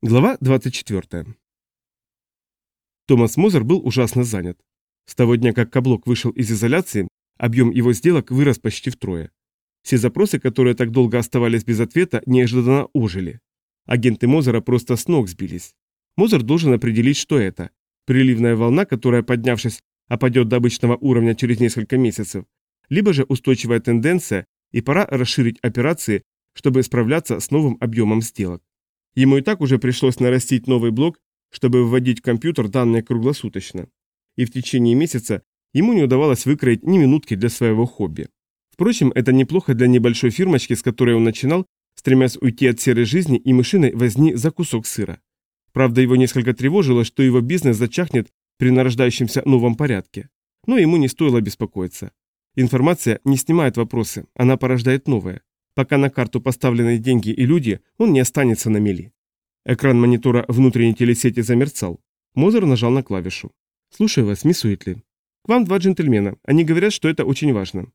Глава 24. Томас Мозер был ужасно занят. С того дня, как Каблок вышел из изоляции, объем его сделок вырос почти втрое. Все запросы, которые так долго оставались без ответа, неожиданно ожили. Агенты Мозера просто с ног сбились. Мозер должен определить, что это. Приливная волна, которая, поднявшись, опадет до обычного уровня через несколько месяцев, либо же устойчивая тенденция, и пора расширить операции, чтобы справляться с новым объемом сделок. Ему и так уже пришлось нарастить новый блок, чтобы вводить в компьютер данные круглосуточно. И в течение месяца ему не удавалось выкроить ни минутки для своего хобби. Впрочем, это неплохо для небольшой фирмочки, с которой он начинал, стремясь уйти от серой жизни и мышиной возни за кусок сыра. Правда, его несколько тревожило, что его бизнес зачахнет при нарождающемся новом порядке. Но ему не стоило беспокоиться. Информация не снимает вопросы, она порождает новое. Пока на карту поставлены деньги и люди, он не останется на мели. Экран монитора внутренней телесети замерцал. Мозер нажал на клавишу. «Слушаю вас, мисс Уитли. К вам два джентльмена. Они говорят, что это очень важно».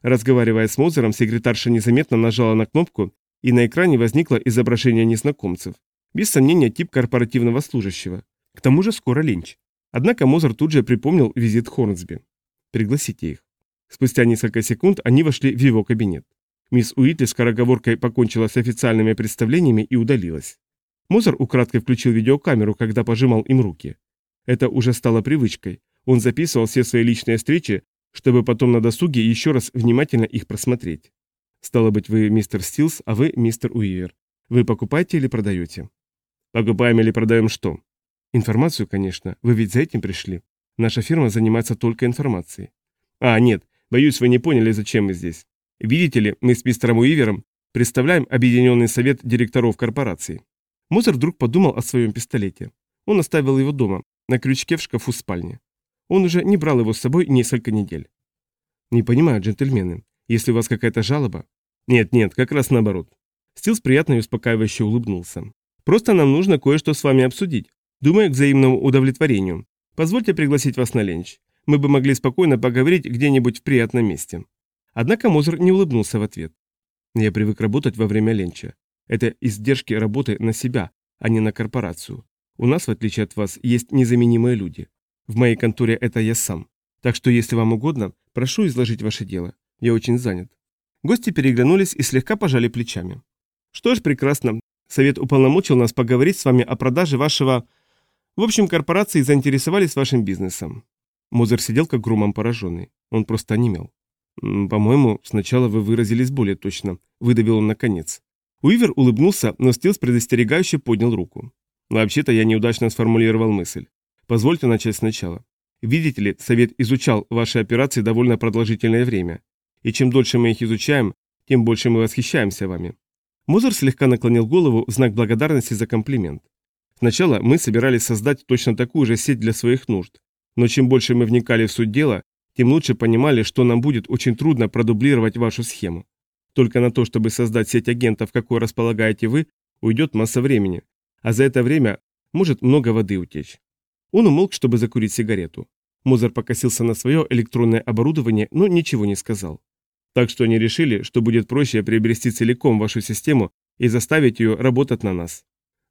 Разговаривая с Мозером, секретарша незаметно нажала на кнопку, и на экране возникло изображение незнакомцев. Без сомнения, тип корпоративного служащего. К тому же скоро ленч. Однако Мозер тут же припомнил визит Хорнсби. «Пригласите их». Спустя несколько секунд они вошли в его кабинет. Мисс Уитли скороговоркой покончила с официальными представлениями и удалилась. Мозер украдкой включил видеокамеру, когда пожимал им руки. Это уже стало привычкой. Он записывал все свои личные встречи, чтобы потом на досуге еще раз внимательно их просмотреть. Стало быть, вы мистер Стилс, а вы мистер Уивер. Вы покупаете или продаете? Покупаем или продаем что? Информацию, конечно. Вы ведь за этим пришли. Наша фирма занимается только информацией. А, нет, боюсь, вы не поняли, зачем мы здесь. Видите ли, мы с мистером Уивером представляем Объединенный совет директоров корпорации. Мозер вдруг подумал о своем пистолете. Он оставил его дома, на крючке в шкафу спальни. Он уже не брал его с собой несколько недель. Не понимаю, джентльмены, если у вас какая-то жалоба... Нет-нет, как раз наоборот. Стилс приятно и успокаивающе улыбнулся. Просто нам нужно кое-что с вами обсудить. Думаю, к взаимному удовлетворению. Позвольте пригласить вас на ленч. Мы бы могли спокойно поговорить где-нибудь в приятном месте. Однако Мозер не улыбнулся в ответ. «Я привык работать во время ленча. Это издержки работы на себя, а не на корпорацию. У нас, в отличие от вас, есть незаменимые люди. В моей конторе это я сам. Так что, если вам угодно, прошу изложить ваше дело. Я очень занят». Гости переглянулись и слегка пожали плечами. «Что ж, прекрасно. Совет уполномочил нас поговорить с вами о продаже вашего... В общем, корпорации заинтересовались вашим бизнесом». Мозер сидел как громом пораженный. Он просто онемел. «По-моему, сначала вы выразились более точно», — выдавил он наконец. Уивер улыбнулся, но Стилс предостерегающе поднял руку. «Вообще-то я неудачно сформулировал мысль. Позвольте начать сначала. Видите ли, Совет изучал ваши операции довольно продолжительное время. И чем дольше мы их изучаем, тем больше мы восхищаемся вами». Мозер слегка наклонил голову в знак благодарности за комплимент. Сначала мы собирались создать точно такую же сеть для своих нужд. Но чем больше мы вникали в суть дела, тем лучше понимали, что нам будет очень трудно продублировать вашу схему. Только на то, чтобы создать сеть агентов, какой располагаете вы, уйдет масса времени, а за это время может много воды утечь. Он умолк, чтобы закурить сигарету. Мозер покосился на свое электронное оборудование, но ничего не сказал. Так что они решили, что будет проще приобрести целиком вашу систему и заставить ее работать на нас.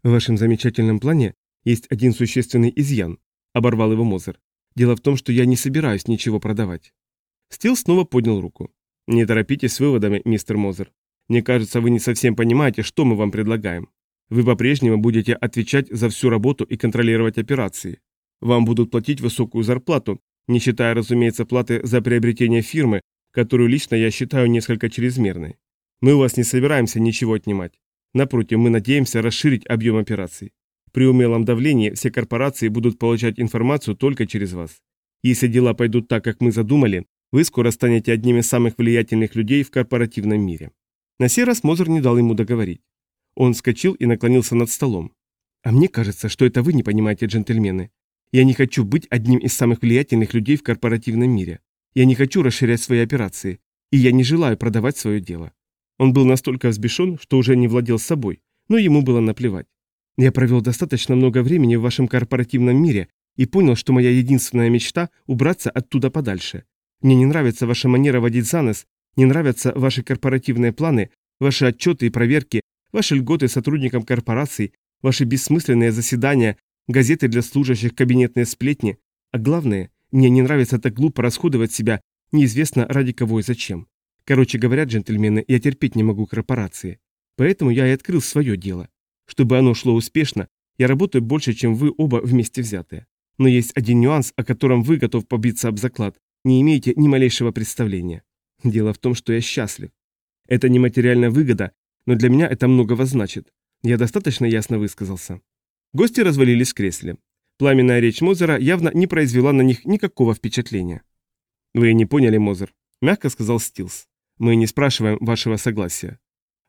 В вашем замечательном плане есть один существенный изъян, оборвал его Мозер. Дело в том, что я не собираюсь ничего продавать. Стил снова поднял руку. Не торопитесь с выводами, мистер Мозер. Мне кажется, вы не совсем понимаете, что мы вам предлагаем. Вы по-прежнему будете отвечать за всю работу и контролировать операции. Вам будут платить высокую зарплату, не считая, разумеется, платы за приобретение фирмы, которую лично я считаю несколько чрезмерной. Мы у вас не собираемся ничего отнимать. Напротив, мы надеемся расширить объем операций. При умелом давлении все корпорации будут получать информацию только через вас. Если дела пойдут так, как мы задумали, вы скоро станете одним из самых влиятельных людей в корпоративном мире. На сей раз Мозер не дал ему договорить. Он вскочил и наклонился над столом. А мне кажется, что это вы не понимаете, джентльмены. Я не хочу быть одним из самых влиятельных людей в корпоративном мире. Я не хочу расширять свои операции. И я не желаю продавать свое дело. Он был настолько взбешен, что уже не владел собой, но ему было наплевать. Я провел достаточно много времени в вашем корпоративном мире и понял, что моя единственная мечта – убраться оттуда подальше. Мне не нравится ваша манера водить за нос, не нравятся ваши корпоративные планы, ваши отчеты и проверки, ваши льготы сотрудникам корпораций, Ваши бессмысленные заседания, газеты для служащих, кабинетные сплетни. А главное, мне не нравится так глупо расходовать себя, неизвестно ради кого и зачем. Короче говоря, джентльмены, я терпеть не могу корпорации. Поэтому я и открыл свое дело. Чтобы оно шло успешно, я работаю больше, чем вы оба вместе взятые. Но есть один нюанс, о котором вы, готов побиться об заклад, не имеете ни малейшего представления. Дело в том, что я счастлив. Это не материальная выгода, но для меня это многого значит. Я достаточно ясно высказался. Гости развалились в кресле. Пламенная речь Мозера явно не произвела на них никакого впечатления. «Вы не поняли, Мозер», — мягко сказал Стилс. «Мы не спрашиваем вашего согласия».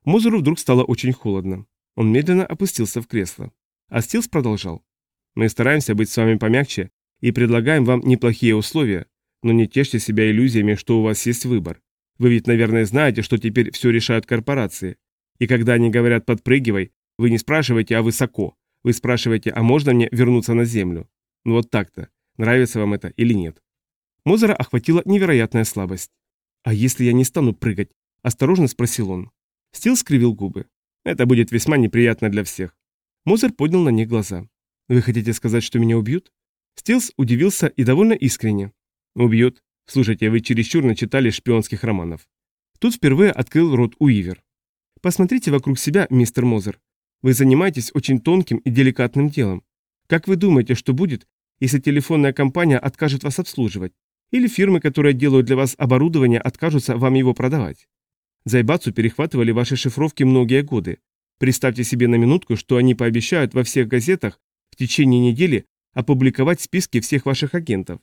Мозеру вдруг стало очень холодно. Он медленно опустился в кресло. А Стилс продолжал. «Мы стараемся быть с вами помягче и предлагаем вам неплохие условия, но не тешьте себя иллюзиями, что у вас есть выбор. Вы ведь, наверное, знаете, что теперь все решают корпорации. И когда они говорят «подпрыгивай», вы не спрашиваете, а высоко. Вы спрашиваете, а можно мне вернуться на Землю? Ну вот так-то. Нравится вам это или нет? Мозера охватила невероятная слабость. «А если я не стану прыгать?» – осторожно спросил он. Стил скривил губы. «Это будет весьма неприятно для всех». Мозер поднял на них глаза. «Вы хотите сказать, что меня убьют?» Стилс удивился и довольно искренне. «Убьют. Слушайте, вы чересчур начитали шпионских романов». Тут впервые открыл рот Уивер. «Посмотрите вокруг себя, мистер Мозер. Вы занимаетесь очень тонким и деликатным делом. Как вы думаете, что будет, если телефонная компания откажет вас обслуживать? Или фирмы, которые делают для вас оборудование, откажутся вам его продавать? Зайбацу перехватывали ваши шифровки многие годы. Представьте себе на минутку, что они пообещают во всех газетах в течение недели опубликовать списки всех ваших агентов.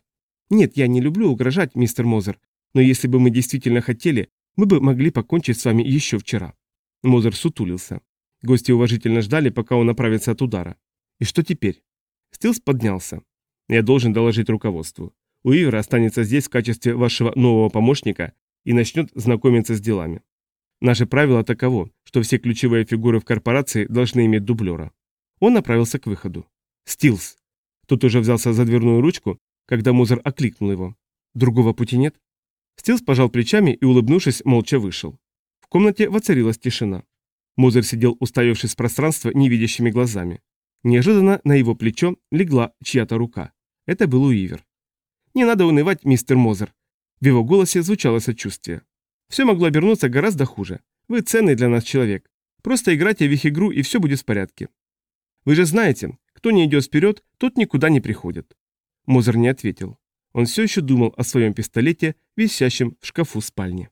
Нет, я не люблю угрожать, мистер Мозер, но если бы мы действительно хотели, мы бы могли покончить с вами еще вчера». Мозер сутулился. Гости уважительно ждали, пока он направится от удара. «И что теперь?» Стилс поднялся. «Я должен доложить руководству. Уивер останется здесь в качестве вашего нового помощника и начнет знакомиться с делами. Наше правило таково, что все ключевые фигуры в корпорации должны иметь дублера». Он направился к выходу. «Стилс!» Тот уже взялся за дверную ручку, когда Мозер окликнул его. «Другого пути нет?» Стилс пожал плечами и, улыбнувшись, молча вышел. В комнате воцарилась тишина. Мозер сидел, уставившись в пространство невидящими глазами. Неожиданно на его плечо легла чья-то рука. Это был Уивер. «Не надо унывать, мистер Мозер». В его голосе звучало сочувствие. «Все могло обернуться гораздо хуже. Вы ценный для нас человек. Просто играйте в их игру, и все будет в порядке. Вы же знаете, кто не идет вперед, тот никуда не приходит. Мозер не ответил. Он все еще думал о своем пистолете, висящем в шкафу спальни.